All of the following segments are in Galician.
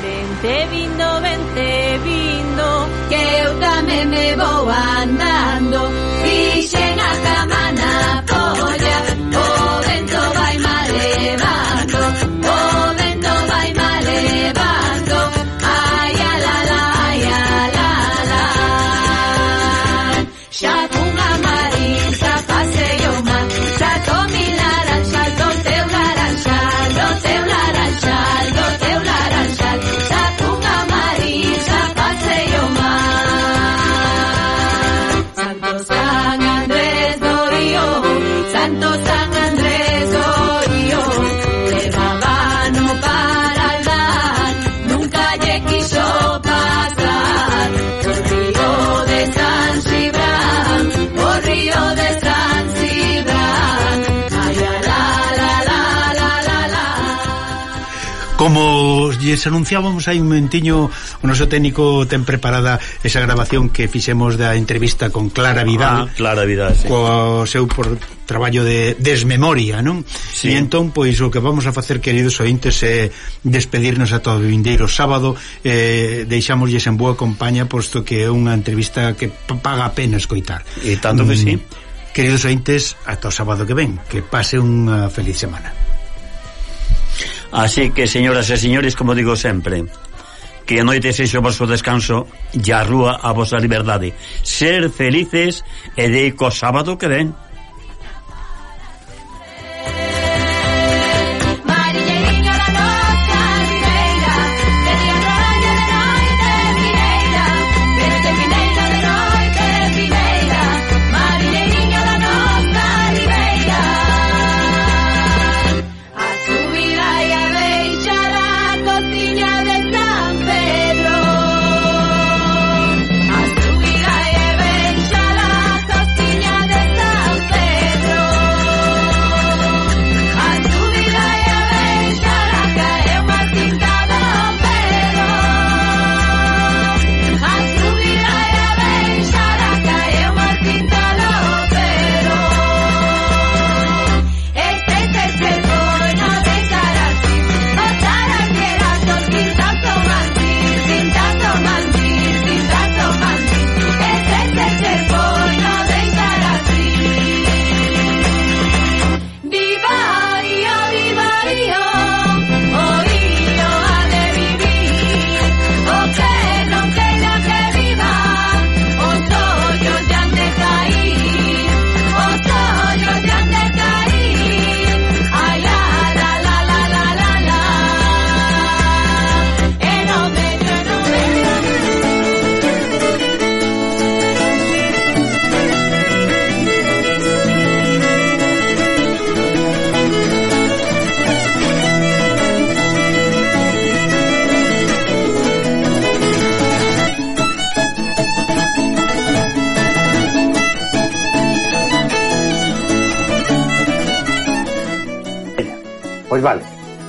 Vente vindo, vente vindo, que eu tamén me vou andando. lles anunciábamos hai un mentiño o noso técnico ten preparada esa grabación que fixemos da entrevista con Clara Vidal. Ah, Clara Vidal, sí. Co seu por, traballo de desmemoria, non? Sí. E entón, pois, o que vamos a facer, queridos ointes, é despedirnos ata o vindeiro sábado, eh, deixámoslles en boa compaña, posto que é unha entrevista que paga a pena escoitar. E tanto que mm, sí. Queridos ointes, ata o sábado que ven, que pase unha feliz semana. Así que, señoras e señores, como digo sempre, que a noite sexo o vosso descanso e a rúa a vosa liberdade. Ser felices e deico sábado que ven.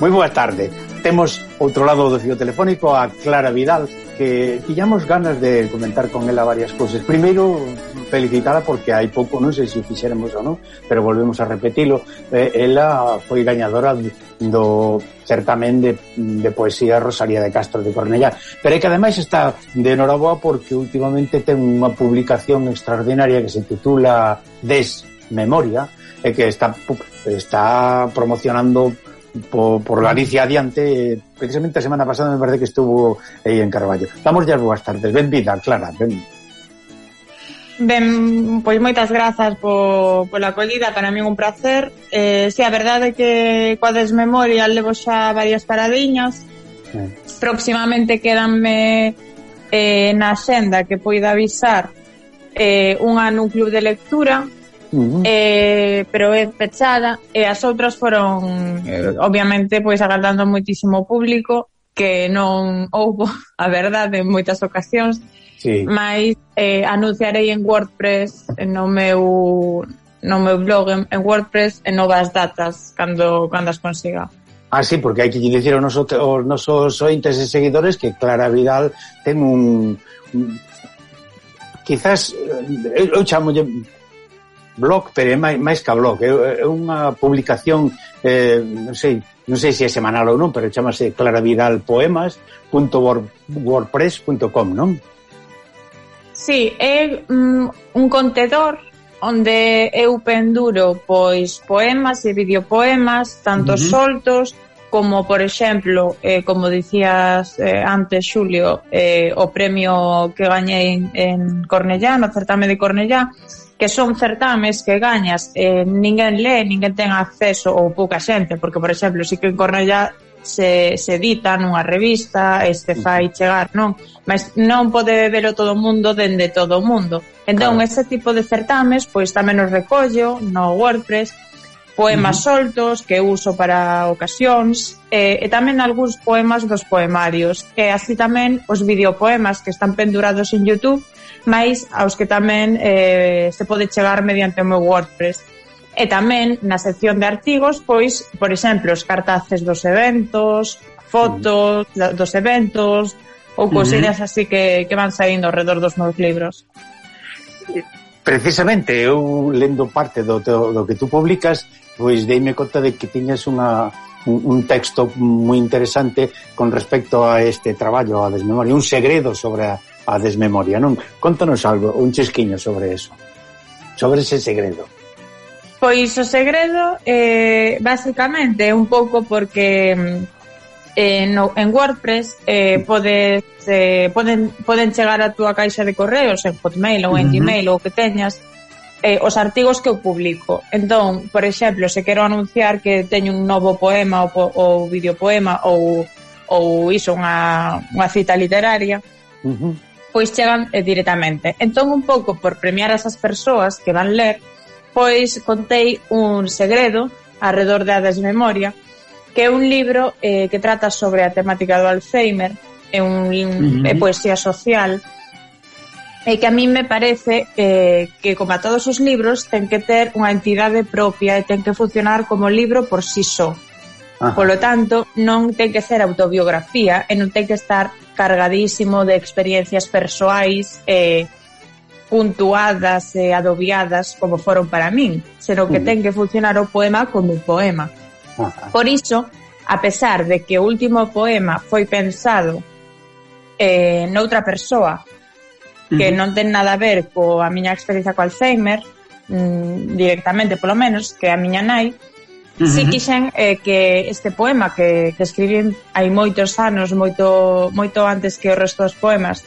Moi boa tarde. Temos outro lado do fio telefónico a Clara Vidal, que tiñamos ganas de comentar con ela varias cousas. Primeiro, felicitada porque hai pouco, non sei se o fixéramos ou non, pero volvemos a repetilo, eh, ela foi gañadora do certamen de, de poesía Rosalía de Castro de Cornellá. Pero é que ademais está de noraboa porque últimamente ten unha publicación extraordinaria que se titula Desmemoria, e que está, está promocionando por, por Galicia adiante, precisamente a semana pasada me parece que estuvo aí en Carballo. Damos ya boas tardes, benvida, Clara, ben. Ben, pois moitas grazas po, pola acolida, para mí un placer. Eh, si, sí, a verdade é que coa desmemoria levo xa varias paradiñas. Eh. Próximamente quedanme eh, na xenda que poida avisar eh, unha nun club de lectura Uh -huh. eh, pero é pechada e as outras foron eh, obviamente pois agardando moitísimo público que non houbo a verdade en moitas ocasións sí. mas eh, anunciarei en WordPress no meu no meu blog en, en WordPress en novas datas cando cando as consiga Ah, sí, porque hai que dicir aos nosos, aos nosos ointes e seguidores que Clara Vidal ten un, un quizás eh, eu chamo blog, pero é máis, máis que blog, é, é unha publicación, eh, non sei, non sei se é semanal ou non, pero chamase claravidalpoemas.wordpress.com, non? Sí, é mm, un contedor onde eu penduro pois poemas e videopoemas, tanto uh -huh. soltos como, por exemplo, eh, como dicías eh, antes, Xulio, eh, o premio que gañei en Cornellá, no certame de Cornellá, que son certames que gañas eh, ninguén lee, ninguén ten acceso ou pouca xente, porque, por exemplo, si que en Cornellá se, se edita nunha revista este fai chegar, non? Mas non pode verlo todo o mundo dende todo o mundo. Entón, claro. ese tipo de certames, pois tamén os recollo no WordPress, poemas uh -huh. soltos que uso para ocasións e, e tamén algúns poemas dos poemarios e así tamén os videopoemas que están pendurados en Youtube máis aos que tamén eh, se pode chegar mediante o meu WordPress. E tamén na sección de artigos, pois, por exemplo, os cartaces dos eventos, fotos mm. uh -huh. dos eventos ou cosillas uh -huh. así que, que van saindo ao redor dos meus libros. Precisamente, eu lendo parte do, do, do que tú publicas, pois deime conta de que tiñas unha un, un texto moi interesante con respecto a este traballo, a desmemoria, un segredo sobre a, a desmemoria, non? Contanos algo, un chisquiño sobre eso, sobre ese segredo. Pois o segredo, eh, basicamente, un pouco porque mm, eh, no, en WordPress eh, mm. podes, eh, poden, poden chegar a túa caixa de correos en Hotmail ou en uh -huh. Gmail ou que teñas eh, os artigos que eu publico. Entón, por exemplo, se quero anunciar que teño un novo poema ou, ou videopoema ou, ou iso, unha, unha cita literaria, uh -huh pois chegan eh, directamente. Entón, un pouco por premiar a esas persoas que van ler, pois contei un segredo alrededor da desmemoria, que é un libro eh, que trata sobre a temática do Alzheimer, é un uh -huh. é poesía social, e que a mí me parece eh, que, como a todos os libros, ten que ter unha entidade propia e ten que funcionar como libro por sí só. So. Ajá. Polo tanto, non ten que ser autobiografía e non ten que estar cargadísimo de experiencias persoais eh, puntuadas e adobiadas como foron para min, senón que ten que funcionar o poema como un poema. Ajá. Por iso, a pesar de que o último poema foi pensado eh, noutra persoa que uh -huh. non ten nada a ver coa miña experiencia co Alzheimer, mm, directamente polo menos, que a miña nai, uh -huh. si quixen eh, que este poema que, que escribín hai moitos anos, moito, moito antes que o resto dos poemas,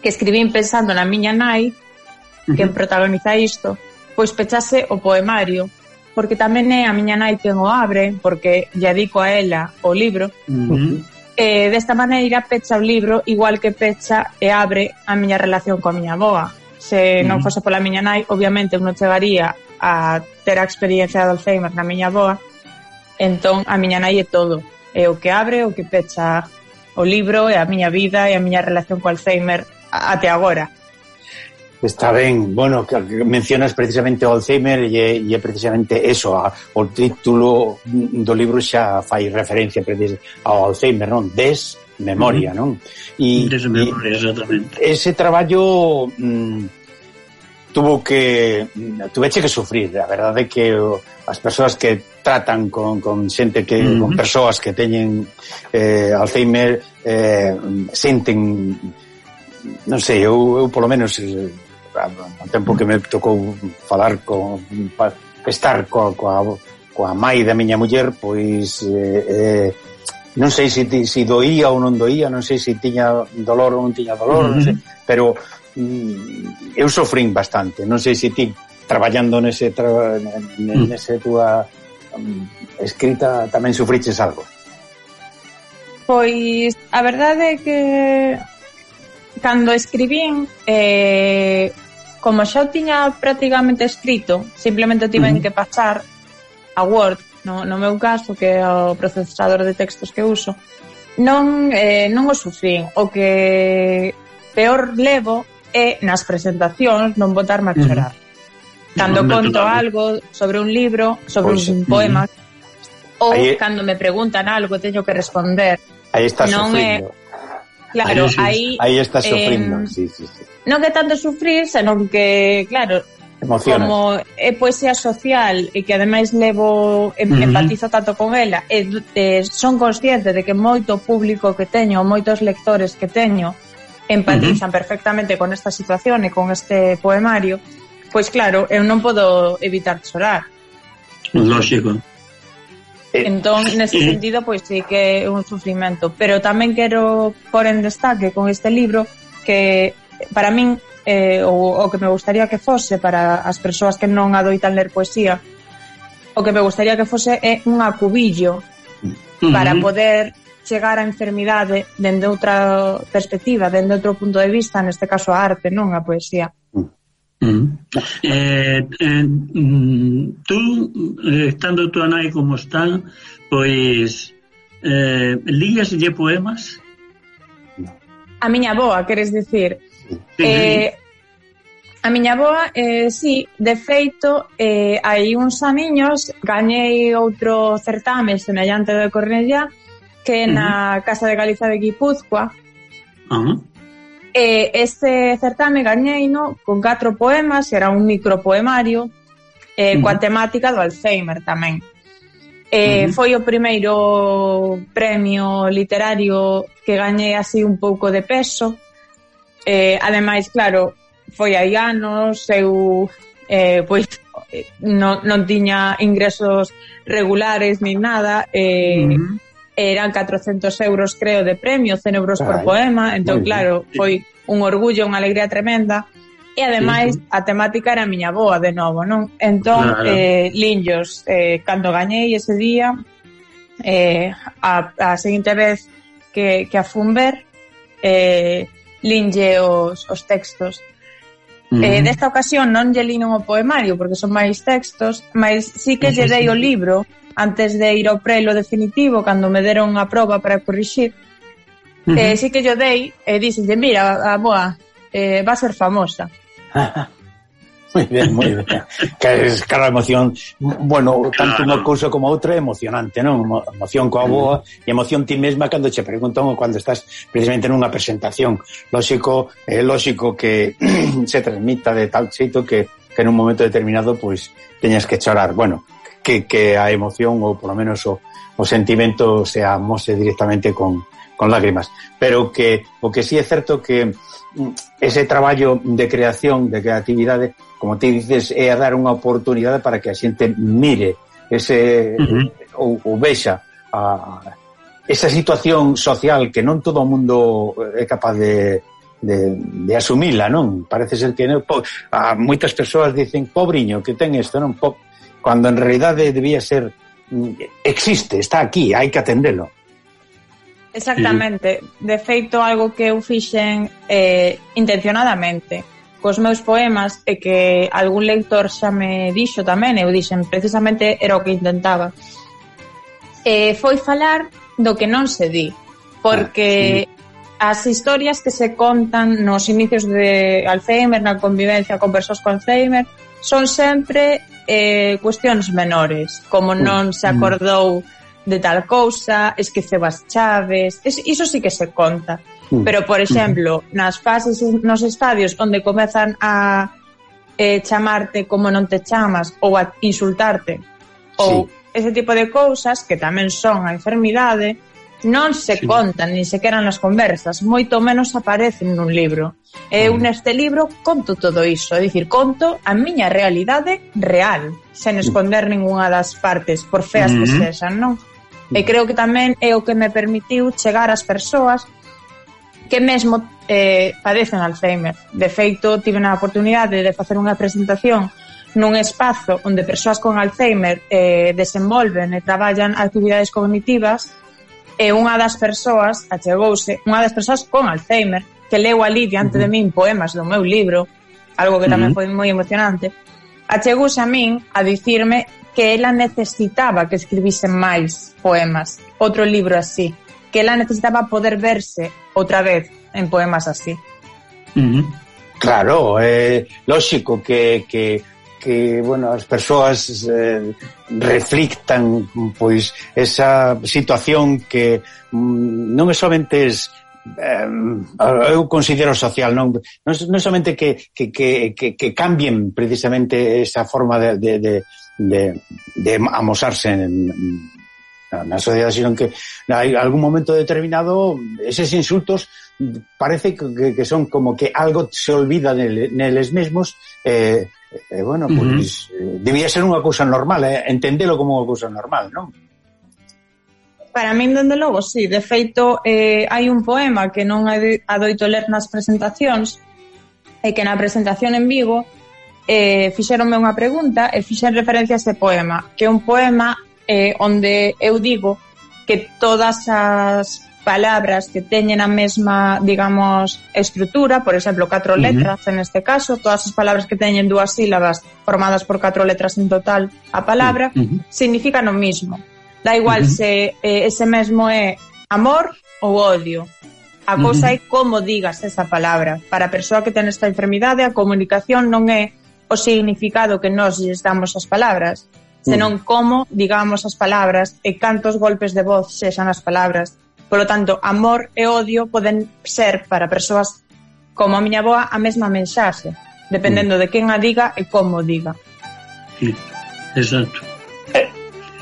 que escribín pensando na miña nai, uh -huh. que protagoniza isto, pois pechase o poemario, porque tamén é a miña nai quen o abre, porque lle dico a ela o libro, uh -huh. eh, desta maneira pecha o libro igual que pecha e abre a miña relación coa miña boa. Se non fose pola miña nai, obviamente eu non chegaría a ter a experiencia de Alzheimer na miña boa, entón a miña nai é todo. É o que abre, o que pecha o libro, é a miña vida e a miña relación co Alzheimer até agora. Está ben, bueno, que mencionas precisamente o Alzheimer e, e precisamente eso, a, o título do libro xa fai referencia ao Alzheimer, non? Des memoria, non? E, Desmemoria, exactamente. Ese traballo... Mm, tuvo que tuveche que sufrir a verdade é que o, as persoas que tratan con, con xente que uh -huh. con persoas que teñen eh, Alzheimer eh, senten non sei, eu, eu polo menos eh, o tempo que me tocou falar con pa, estar coa, coa, coa mãe da miña muller pois eh, eh, non sei se, si, se si doía ou non doía non sei se si tiña dolor ou non tiña dolor uh -huh. non sei, pero Mm, eu sofrín bastante, non sei se ti traballando nese tra, mm. nese túa mm, escrita tamén sufriches algo. Pois a verdade é que cando escribín eh, como xa o tiña prácticamente escrito, simplemente tiven uh -huh. que pasar a Word, no, no meu caso que é o procesador de textos que uso, non, eh, non o sufrín. O que peor levo é nas presentacións non botarme a chorar. Mm. Cando no, conto algo sobre un libro, sobre pues, un poema, mm. ou Ahí... cando me preguntan algo teño que responder. Aí estás non sufrindo. É, Claro, aí... Aí estás sufrindo, eh, sí, sí, sí. Non que tanto sufrir, senón que, claro, Emociones. como é poesía social e que ademais levo em, uh -huh. empatizo tanto con ela e, e son consciente de que moito público que teño, moitos lectores que teño, empatizan uh -huh. perfectamente con esta situación e con este poemario, pois claro, eu non podo evitar chorar. Lógico. Eh, entón, nese eh. sentido, pois sí que é un sufrimento. Pero tamén quero por en destaque con este libro que para min eh, o, o que me gustaría que fose para as persoas que non adoitan ler poesía o que me gustaría que fose é un acubillo uh -huh. para poder chegar á enfermidade dende outra perspectiva, dende outro punto de vista, neste caso a arte, non a poesía. Mm. mm. Eh, eh, mm, tú, eh, estando tú nai como están, pois eh, líaslle poemas? A miña boa, queres dicir? Sí. Eh, A miña boa, eh, sí, de feito, eh, hai uns aniños gañei outro certame semellante do de Cornellá que é na Casa de Galiza de Guipúzcoa. Uh -huh. Eh, e este certame gañeino con catro poemas, era un micropoemario, eh, uh -huh. coa temática do Alzheimer tamén. Eh, uh -huh. Foi o primeiro premio literario que gañei así un pouco de peso. Eh, ademais, claro, foi hai anos, eu eh, pois non, non tiña ingresos regulares nin nada, eh, uh -huh eran 400 euros, creo, de premio, 100 euros Carai, por poema, entón, claro, foi un orgullo, unha alegría tremenda, e ademais sí, a temática era a miña boa de novo, non? Entón, claro. eh, linllos, eh, cando gañei ese día, eh, a, a seguinte vez que, que a Fumber, eh, linlle os, os textos. -huh. Eh, desta ocasión non lle lino o poemario porque son máis textos, mas sí que lle dei o libro antes de ir ao prelo definitivo cando me deron a proba para corrixir. Uh -huh. eh, sí que lle dei e eh, dixenlle, mira, a boa, eh, va a ser famosa. Muy ben, moi ben. Que es, emoción, bueno, tanto unha cousa como outra é emocionante, non? Emoción coa boa e emoción ti mesma cando che preguntan ou cando estás precisamente nunha presentación. Lógico, é lógico que se transmita de tal xeito que, que nun momento determinado pois teñas que chorar. Bueno, que, que a emoción ou polo menos o, o sentimento se amose directamente con, con lágrimas. Pero que o que sí é certo que ese traballo de creación, de creatividade, como ti dices, é a dar unha oportunidade para que a xente mire ese uh -huh. ou, ou vexa a esa situación social que non todo o mundo é capaz de, de, de asumila, non? Parece ser que non, po, a moitas persoas dicen pobriño que ten isto, non? Po, cando en realidade debía ser mm, existe, está aquí, hai que atendelo. Exactamente. De feito, algo que eu fixen eh, intencionadamente cos meus poemas e que algún lector xa me dixo tamén, eu dixen precisamente era o que intentaba. Eh, foi falar do que non se di, porque ah, sí. as historias que se contan nos inicios de Alzheimer, na convivencia con persoas con Alzheimer, son sempre eh, cuestións menores, como non se mm. acordou de tal cousa, esqueceu as chaves, es, iso sí que se conta. Mm. Pero, por mm. exemplo, nas fases nos estadios onde comezan a eh, chamarte como non te chamas ou a insultarte ou sí. ese tipo de cousas que tamén son a enfermidade, non se sí. contan, nin sequera nas conversas, moito menos aparecen nun libro. Eu mm. neste libro conto todo iso, é dicir, conto a miña realidade real, sen mm. esconder mm. ningunha das partes, por feas mm -hmm. que sexan, non? E creo que tamén é o que me permitiu chegar ás persoas que mesmo eh, padecen Alzheimer. De feito, tive a oportunidade de facer unha presentación nun espazo onde persoas con Alzheimer eh, desenvolven e traballan actividades cognitivas e unha das persoas achegouse, unha das persoas con Alzheimer que leu ali diante uh -huh. de min poemas do meu libro, algo que tamén uh -huh. foi moi emocionante, achegouse a min a dicirme que ela necesitaba que escribisen máis poemas, outro libro así, que ela necesitaba poder verse outra vez en poemas así. Mm. Claro, é eh, lóxico que, que que, bueno, as persoas eh, reflictan pois esa situación que mm, non é somente es eh, eu considero social, non, non, non somente que, que, que, que, que cambien precisamente esa forma de, de, de, de, de amosarse en, na sociedade, sino que hai algún momento determinado eses insultos parece que, que son como que algo se olvida neles mesmos eh, eh, bueno, pois pues, uh -huh. debía ser unha cousa normal, eh, entendelo como unha cousa normal, non? Para min, dende logo, sí. De feito, eh, hai un poema que non adoito ler nas presentacións e que na presentación en Vigo eh, fixeronme unha pregunta e fixen referencia a este poema, que é un poema eh, onde eu digo que todas as palabras que teñen a mesma, digamos, estrutura, por exemplo, catro letras uh -huh. en este caso, todas as palabras que teñen dúas sílabas formadas por catro letras en total a palabra, uh -huh. significan o mismo. Da igual uh -huh. se eh, ese mesmo é amor ou odio. A cousa uh -huh. é como digas esa palabra. Para a persoa que ten esta enfermidade, a comunicación non é o significado que nós lles damos as palabras, senón uh -huh. como digamos as palabras e cantos golpes de voz sexan as palabras. Polo tanto, amor e odio poden ser para persoas como a miña boa a mesma mensaxe, dependendo uh -huh. de quen a diga e como diga. Sí, exacto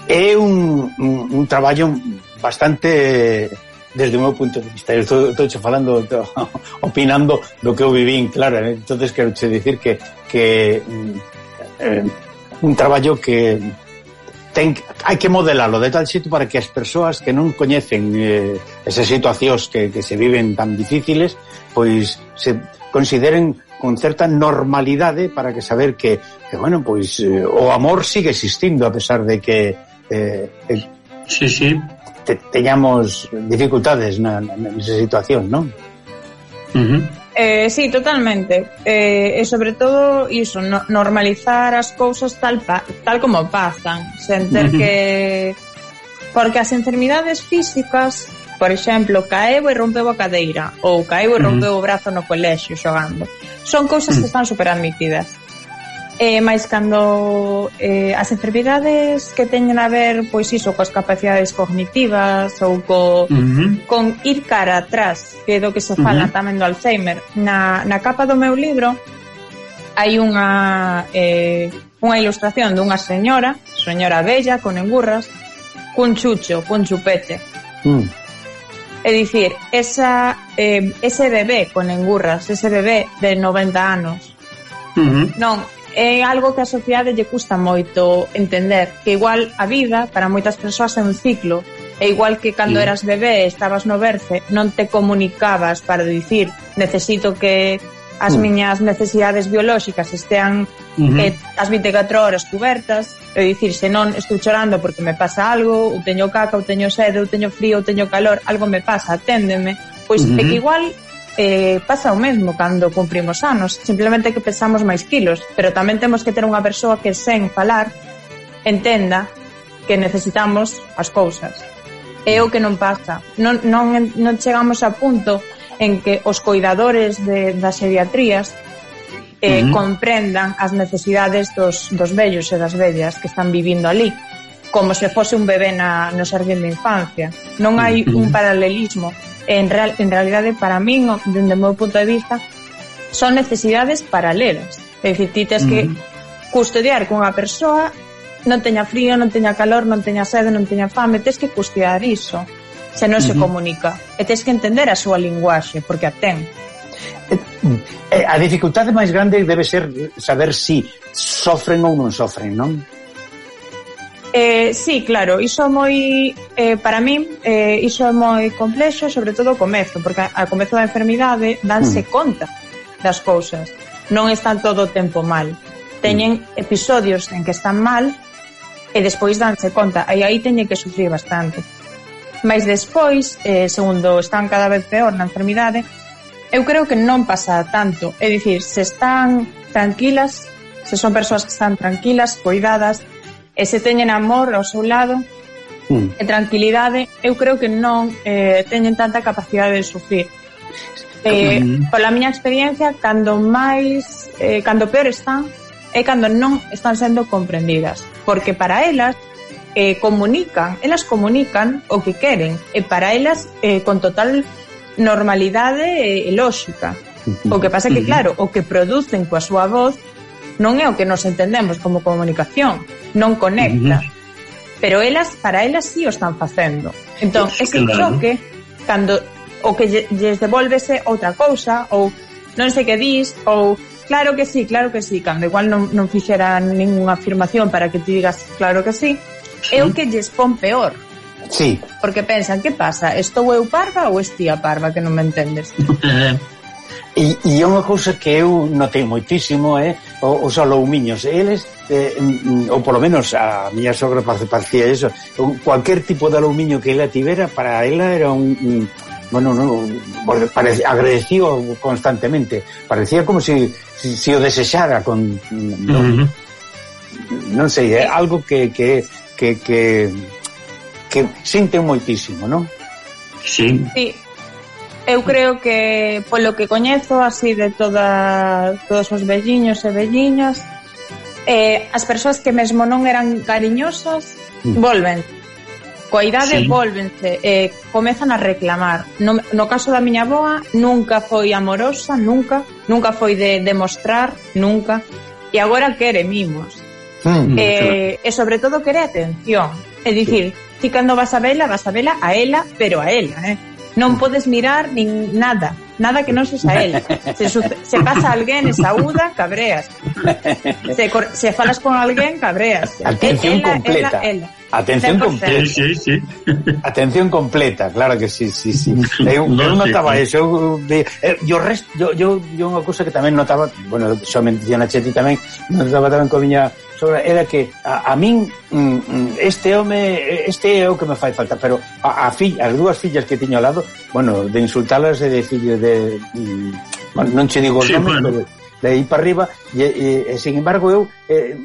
é un, un, un traballo bastante desde o meu punto de vista, eu estou, estou che falando, estou opinando do que eu vivín, claro, eh? entonces quero che dicir que, que eh, un traballo que ten, hai que modelalo de tal xeito para que as persoas que non coñecen eh, esas situacións que, que se viven tan difíciles, pois se consideren con certa normalidade para que saber que, que bueno, pois eh, o amor sigue existindo a pesar de que eh, eh, sí, sí. Te, teñamos dificultades na, na, nesa situación, non? Uh -huh. Eh, sí, totalmente. Eh, e sobre todo iso, no, normalizar as cousas tal pa, tal como pasan, sen ter uh -huh. que porque as enfermidades físicas, por exemplo, caeu e rompeu a cadeira ou caeu e rompeu uh -huh. o brazo no colexio xogando. Son cousas uh -huh. que están superadmitidas. Eh, mais cando eh, as enfermidades que teñen a ver, pois iso, coas capacidades cognitivas ou co, uh -huh. con ir cara atrás, que é do que se fala uh -huh. tamén do Alzheimer. Na, na capa do meu libro hai unha, eh, unha ilustración dunha señora, señora bella, con engurras, cun chucho, cun chupete. Uh -huh. É dicir, esa, eh, ese bebé con engurras, ese bebé de 90 anos, Uh -huh. Non, é algo que a sociedade lle custa moito entender, que igual a vida para moitas persoas é un ciclo, e igual que cando sí. eras bebé estabas no berce, non te comunicabas para dicir necesito que as mm. miñas necesidades biolóxicas estean uh -huh. eh, as 24 horas cubertas, e dicir, se non estou chorando porque me pasa algo, ou teño caca, ou teño sede, ou teño frío, ou teño calor, algo me pasa, aténdeme, pois uh -huh. é que igual eh, pasa o mesmo cando cumprimos anos, simplemente que pesamos máis kilos, pero tamén temos que ter unha persoa que sen falar entenda que necesitamos as cousas. É o que non pasa. Non, non, non chegamos a punto en que os cuidadores de, das pediatrías eh, uh -huh. comprendan as necesidades dos, dos vellos e das vellas que están vivindo ali como se fose un bebé na, no xardín de infancia. Non hai un paralelismo en, real, en realidade para min, dende o meu punto de vista, son necesidades paralelas. É dicir, ti tens que custodiar con a cunha persoa non teña frío, non teña calor, non teña sede, non teña fame, tens que custodiar iso se non uh -huh. se comunica. E tens que entender a súa linguaxe, porque a ten. Eh, eh, a dificultade máis grande debe ser saber si sofren ou non sofren, non? Eh, sí, claro, iso é moi eh, para min eh, iso é moi complexo, sobre todo o comezo, porque a comezo da enfermidade danse mm. conta das cousas. Non están todo o tempo mal. Teñen mm. episodios en que están mal e despois danse conta, e aí teñen que sufrir bastante. Mais despois, eh, segundo están cada vez peor na enfermidade, eu creo que non pasa tanto. É dicir, se están tranquilas, se son persoas que están tranquilas, cuidadas, e se teñen amor ao seu lado mm. e tranquilidade, eu creo que non eh, teñen tanta capacidade de sufrir. Eh, mm. pola miña experiencia, cando máis, eh, cando peor están, é cando non están sendo comprendidas, porque para elas eh, comunican, elas comunican o que queren, e para elas eh, con total normalidade e, e lóxica. Mm-hmm. O que pasa é que, mm-hmm. claro, o que producen coa súa voz non é o que nos entendemos como comunicación, non conecta. Uh -huh. Pero elas, para elas sí o están facendo. Entón, pues, ese claro. choque, cando o que lle, lles devolvese outra cousa, ou non sei que dis, ou claro que sí, claro que sí, cando igual non, non fixera ninguna afirmación para que ti digas claro que sí, sí. é o que lles pon peor. Sí. Porque pensan, que pasa? Estou eu parva ou estía parva que non me entendes? e, e unha cousa que eu notei moitísimo é eh, os aloumiños. Eles, eh, mm, mm, ou polo menos a miña sogra parecía eso, cualquier tipo de aloumiño que ela tivera, para ela era un, un bueno, no, parece, agradecido constantemente. Parecía como si, si, si o desexara con... Mm, no, uh -huh. non sei, é algo que, que, que, que, que sinten moitísimo, non? Sí. sí. Eu creo que, polo que coñezo, así de toda, todos os velliños e velliñas, eh, as persoas que mesmo non eran cariñosas, mm. volven. Coa idade, sí. volvense. Eh, comezan a reclamar. No, no caso da miña boa, nunca foi amorosa, nunca. Nunca foi de demostrar, nunca. E agora quere mimos. Mm, eh, claro. E sobre todo quere atención. É dicir, sí. ti cando vas a vela, vas a vela a ela, pero a ela, eh? Non podes mirar nin nada, nada que non sexa el. Se, se pasa alguén e saúda, cabreas. Se, se falas con alguén, cabreas. Atención ela, completa. Ela, ela. Atención 10000%. completa. Sí, sí, sí. Atención completa, claro que sí, sí, sí. Eu, no, eu notaba sí, eso, eu, de, eh, yo, resto, yo, yo, yo unha cousa que tamén notaba, bueno, xo menciona Cheti tamén, notaba tamén con miña sobra, era que a, a min mm, mm, este home, este é o que me fai falta, pero a, a fill, as dúas fillas que tiño ao lado, bueno, de insultalas e de decirle de, de, bueno, non che digo os sí, nomes, bueno. pero de aí para arriba e, e, e sin embargo eu eh,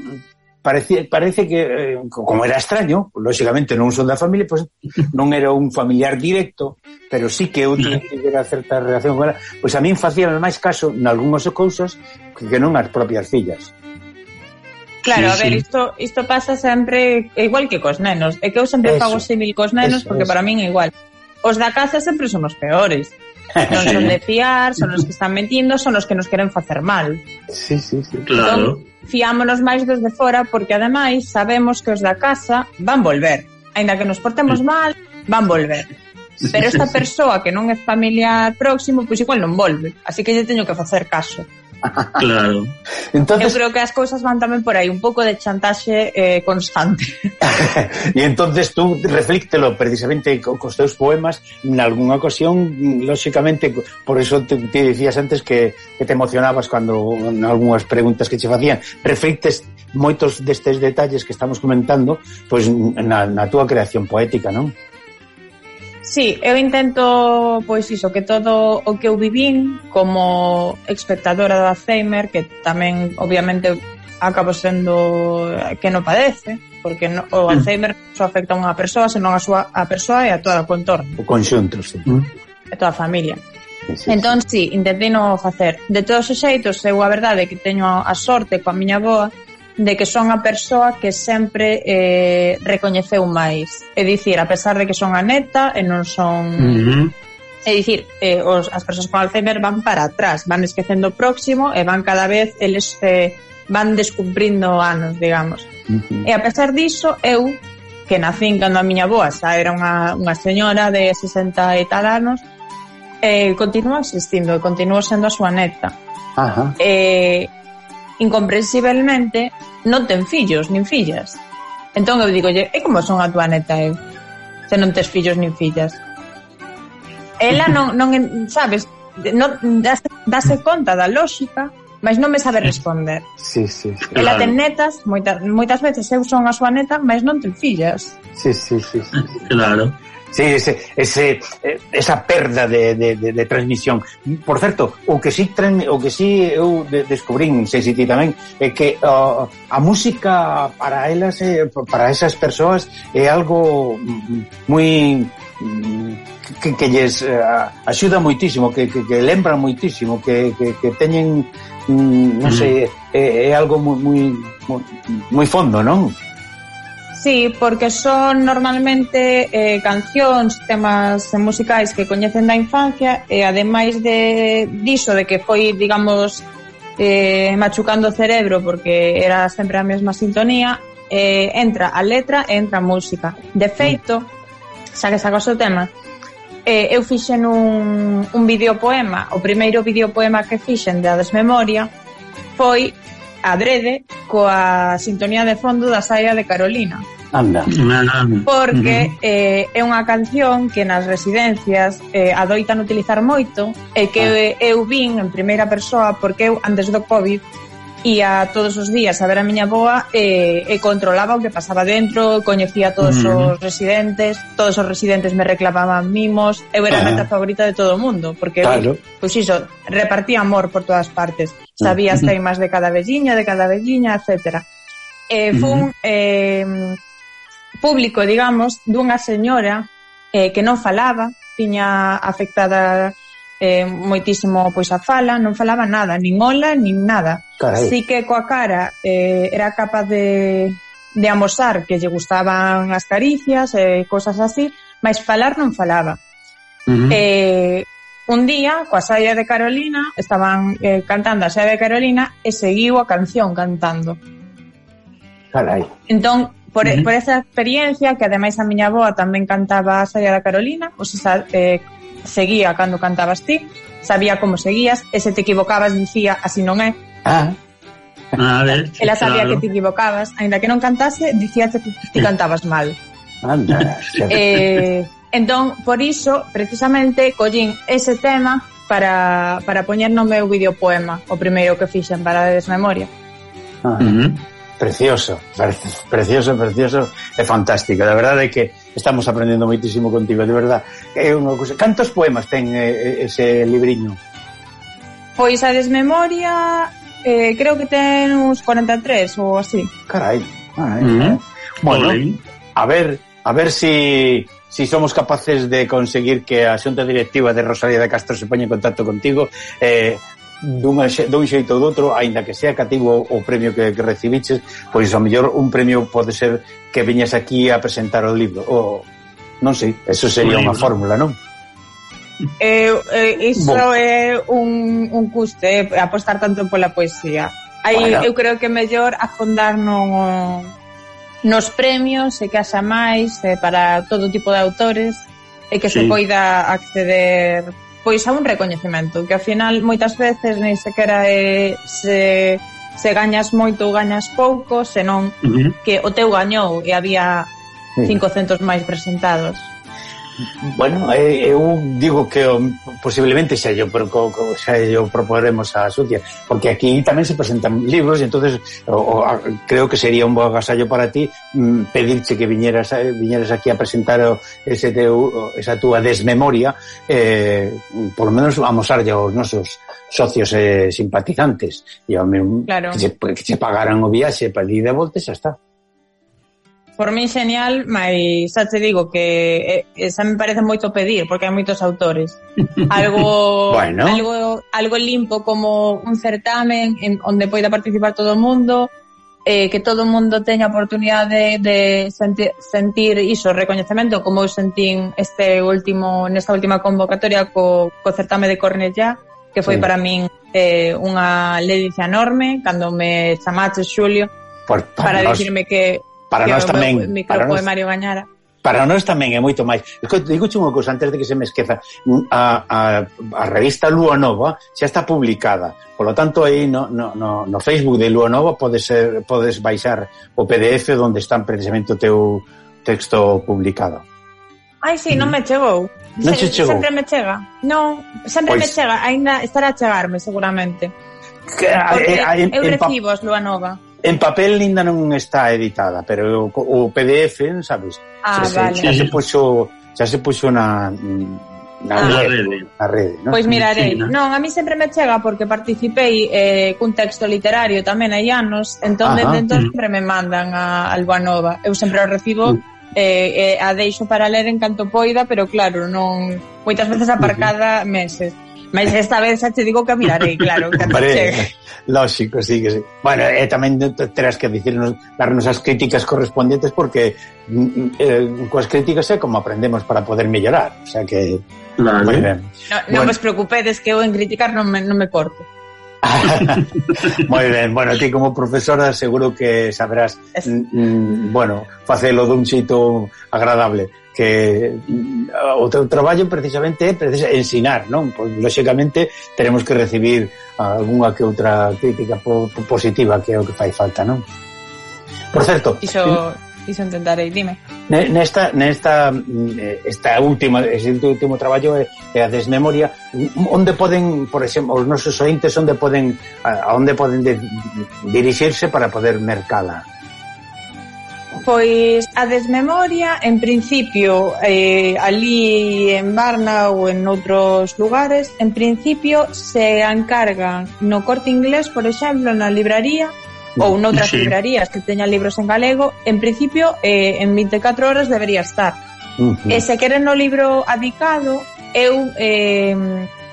parece, parece que, eh, como era extraño, lógicamente non son da familia, pois non era un familiar directo, pero sí que eu tivera certa relación con ela, pois a min facían máis caso nalgúnas cousas que, que non as propias fillas. Claro, sí, a ver, sí. isto, isto pasa sempre igual que cos nenos. É que eu sempre eso, fago símil cos nenos eso, porque eso. para min é igual. Os da casa sempre son os peores non son de fiar, son os que están metindo, son os que nos queren facer mal. Sí, sí, sí. Claro. Entón, fiámonos máis dos de fora porque ademais sabemos que os da casa van volver. Ainda que nos portemos mal, van volver. Pero esta persoa que non é familiar próximo, pois igual non volve. Así que lle teño que facer caso. Claro. Entonces, Yo creo que as cousas van tamén por aí, un pouco de chantaxe eh, constante. e entonces tú reflíctelo precisamente cos teus poemas, en algunha ocasión, lóxicamente, por eso te, te dicías antes que, que te emocionabas cando en algunhas preguntas que che facían, reflictes moitos destes detalles que estamos comentando, pois pues, na, na túa creación poética, non? Sí, eu intento, pois iso, que todo o que eu vivín como espectadora do Alzheimer, que tamén, obviamente, acabo sendo eh, que non padece, porque no, o mm. Alzheimer só afecta a unha persoa, senón a súa a persoa e a toda o contorno. O conxunto, sí. A mm. toda a familia. Sí, sí, entón, sí, intentei non facer. De todos os xeitos, eu a verdade que teño a sorte coa miña boa de que son a persoa que sempre eh, recoñeceu máis. É dicir, a pesar de que son a neta e non son... Uh. É dicir, eh, os, as persoas con Alzheimer van para atrás, van esquecendo o próximo e van cada vez, eles eh, van descumprindo anos, digamos. Uh. E a pesar diso, eu, que nacín cando a miña boa xa era unha, unha señora de 60 e tal anos, eh, continuo existindo, continuo sendo a súa neta. Ajá. Eh, incomprensibelmente, non ten fillos nin fillas. Entón eu digo, e como son a tua neta eu? Se non tes fillos nin fillas. Ela non, non sabes, non, dase, dase conta da lógica, mas non me sabe responder. Sí, sí, sí. Ela claro. ten netas, moitas, moitas veces eu son a súa neta, mas non ten fillas. Sí, sí, sí. sí. Claro sí, ese, ese, eh, esa perda de, de, de, de transmisión. Por certo, o que sí, o que sí eu descubrín, sei se ti tamén, é que uh, a música para elas, eh, para esas persoas, é algo mm, moi mm, que, que lles uh, axuda moitísimo, que, que, que lembra moitísimo, que, que, que teñen, mm, non sei, é, é algo moi, moi, moi fondo, non? Sí, porque son normalmente eh, cancións, temas musicais que coñecen da infancia e ademais de diso de que foi, digamos, eh, machucando o cerebro porque era sempre a mesma sintonía, eh, entra a letra e entra a música. De feito, xa que sacas o tema, eh, eu fixen un, un videopoema, o primeiro videopoema que fixen da desmemoria foi adrede coa sintonía de fondo da saia de Carolina. Anda. Ah. Porque eh, é unha canción que nas residencias eh, adoitan utilizar moito e que ah. eu vin en primeira persoa porque eu antes do Covid ia todos os días a ver a miña boa e, e controlaba o que pasaba dentro, coñecía todos mm. os residentes, todos os residentes me reclamaban mimos, eu era ah. a meta favorita de todo o mundo, porque claro. pois pues iso, repartía amor por todas partes, sabía as máis de cada velliña, de cada velliña, etcétera. Eh, fun mm. eh, público, digamos, dunha señora eh, que non falaba, tiña afectada eh, moitísimo pois a fala, non falaba nada, nin hola, nin nada. Carai. Sí que coa cara eh, era capaz de, de amosar que lle gustaban as caricias e eh, cosas así, mas falar non falaba. Uh -huh. eh, un día, coa saia de Carolina, estaban eh, cantando a saia de Carolina e seguiu a canción cantando. Carai. Entón, por, uh -huh. por esa experiencia, que ademais a miña boa tamén cantaba a saia da Carolina, ou seja, eh, seguía cando cantabas ti, sabía como seguías, e se te equivocabas dicía así non é. Ah. ah a ver, Ela sabía claro. que te equivocabas, aínda que non cantase, dicía que ti cantabas mal. Anda. eh, entón, por iso, precisamente, collín ese tema para, para poñer no meu videopoema, o primeiro que fixen para a desmemoria. Ah, uh -huh. Precioso, precioso, precioso e fantástico. La verdade é que Estamos aprendendo moitísimo contigo, de verdad. É unha cousa. Cantos poemas ten eh, eh ese libriño? Pois a desmemoria eh, creo que ten uns 43 ou así. Carai. Ah, eh, mm -hmm. Bueno, Olé. a ver, a ver si si somos capaces de conseguir que a xunta directiva de Rosalía de Castro se poña en contacto contigo eh, dunha, dun xeito ou doutro, aínda que sea cativo o premio que, que recibiches, pois ao mellor un premio pode ser que viñas aquí a presentar o libro. O, non sei, eso sería unha fórmula, non? Eh, eh, iso bon. é un, un custe, eh, apostar tanto pola poesía. Aí bueno. eu creo que é mellor afondar no, nos premios e que haxa máis eh, para todo tipo de autores e que sí. se poida acceder pois a un recoñecemento, que ao final moitas veces nin sequera é, se, se gañas moito ou gañas pouco, senón uh -huh. que o teu gañou e había 500 máis presentados. Bueno, eh, eu digo que o, posiblemente xa yo, pero, co, co, xa yo proporemos a Sucia, porque aquí tamén se presentan libros, e entonces o, o, a, creo que sería un bo agasallo para ti mm, pedirche que viñeras, eh, viñeras aquí a presentar o, ese teu, esa túa desmemoria, eh, por lo menos amosarlle aos nosos socios e eh, simpatizantes, e ao mesmo claro. que, se, que se pagaran o viaxe para ir de volta e xa está por mí genial, mas xa te digo que eh, eh, xa me parece moito pedir porque hai moitos autores. Algo bueno. algo algo limpo como un certamen en onde poida participar todo o mundo, eh, que todo o mundo teña oportunidade de, de sentir, sentir iso, recoñecemento, como eu sentín este último nesta última convocatoria co, co certame de Cornellá, que foi sí. para min eh, unha ledicia enorme, cando me chamaste, Xulio, por, por para nos... dicirme que para nós tamén... Para nós, gañara. Para nós tamén é moito máis. Digo unha cousa antes de que se me esqueza. Mm, a, a, a revista Lua Nova xa está publicada. Por lo tanto, aí no, no, no, no Facebook de Lua Nova podes, ser, podes baixar o PDF onde está precisamente o teu texto publicado. Ai, sí, non me mm. chegou. Non se, chegou. Sempre me chega. Non, sempre pois... me chega. Ainda estará a chegarme, seguramente. Que, eh, Porque a, a, en, eu en, recibos, Lua Nova. En papel ainda non está editada, pero o, o PDF, sabes? Ah, xa, vale. Se, xa se puxo, xa se puxo na na ah, rede, na rede, ¿no? Pois mirarei. Sí, non? non, a mí sempre me chega porque participei eh, cun texto literario tamén hai anos, entón Ajá. dentro entón mm. sempre me mandan a Albanova. Eu sempre o recibo mm eh, eh, a deixo para ler en canto poida, pero claro, non moitas veces aparcada meses. Mas esta vez xa te digo que mirarei, claro, que Hombre, Lógico, sí que sí. Bueno, eh, tamén terás que dicirnos, darnos as críticas correspondentes porque mm, mm, eh, coas críticas é como aprendemos para poder mellorar, o sea que Vale. No, no bueno. vos preocupedes que eu en criticar non me, non me corto. Moi ben, bueno, ti como profesora seguro que sabrás es... mm, mm bueno, facelo dun xeito agradable que mm, o teu traballo precisamente é precisa ensinar, non? Pois, lóxicamente teremos que recibir algunha que outra crítica po, po positiva que é o que fai falta, non? Por certo, Iso iso intentarei, dime. Nesta, nesta mm, eh, esta última, este último traballo é, é a desmemoria, onde poden, por exemplo, os nosos ointes onde poden a onde poden de, dirixirse para poder mercala? Pois a desmemoria, en principio, eh, ali en Barna ou en outros lugares, en principio se encargan no corte inglés, por exemplo, na libraría, ou mm. noutras sí. librarías que teñan libros en galego, en principio eh, en 24 horas debería estar. Uh -huh. E se queren o libro adicado, eu eh,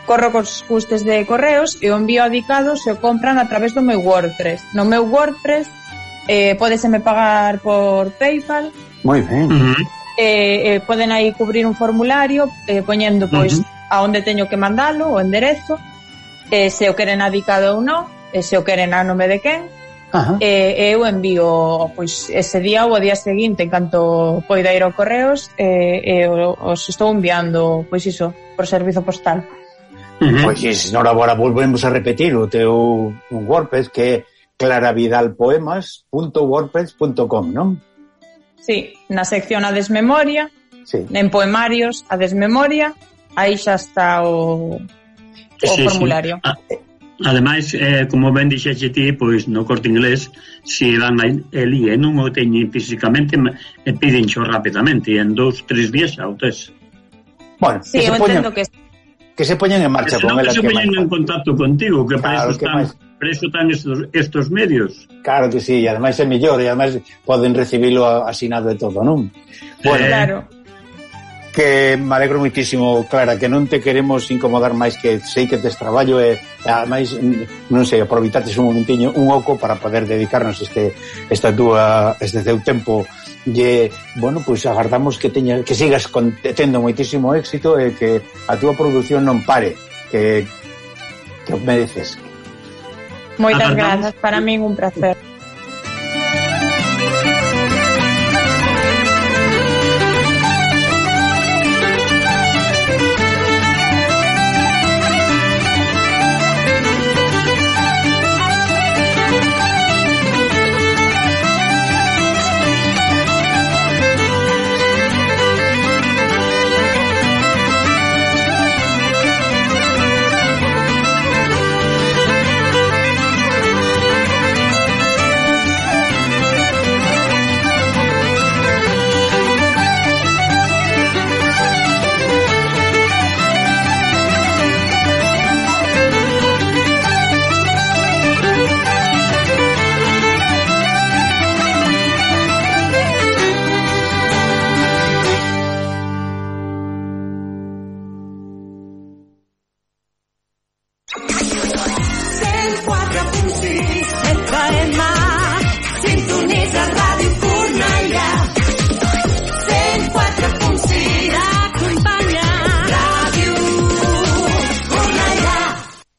corro cos custes de correos e o envío adicado se o compran a través do meu WordPress. No meu WordPress eh, podeseme pagar por Paypal. Moi ben. Uh -huh. eh, eh, poden aí cubrir un formulario eh, poñendo pois uh -huh. a onde teño que mandalo, o enderezo, eh, se o queren adicado ou non, eh, se o queren a nome de quen, Ajá. e eu envío pois ese día ou o día seguinte en canto poida ir ao correos e, e os estou enviando pois iso, por servizo postal uh -huh. Pois senhora, agora volvemos a repetir o teu un WordPress que é claravidalpoemas.wordpress.com non? Sí, na sección a desmemoria sí. en poemarios a desmemoria aí xa está o, o sí, formulario sí. Ademais, eh, como ben dixexe ti, pois no corte inglés, se van ali e non o teñen físicamente, e pídenxo rapidamente, e en dous, tres días xa o tes. Bueno, sí, que se poñen, que... que se poñen en marcha con elas. Que se poñen en contacto contigo, que claro, para eso están... Máis para eso están estos, estos medios. Claro que sí, e ademais é mellor, e ademais poden recibilo asinado e todo, non? Eh, bueno, eh, claro que me alegro muitísimo, Clara, que non te queremos incomodar máis que sei que tes traballo e ademais, non sei, aproveitates un momentiño, un oco para poder dedicarnos este, esta túa, este teu tempo. E, bueno, pois agardamos que teña, que sigas con, tendo moitísimo éxito e que a túa produción non pare que, que mereces. Moitas agardamos. grazas, para min un placer.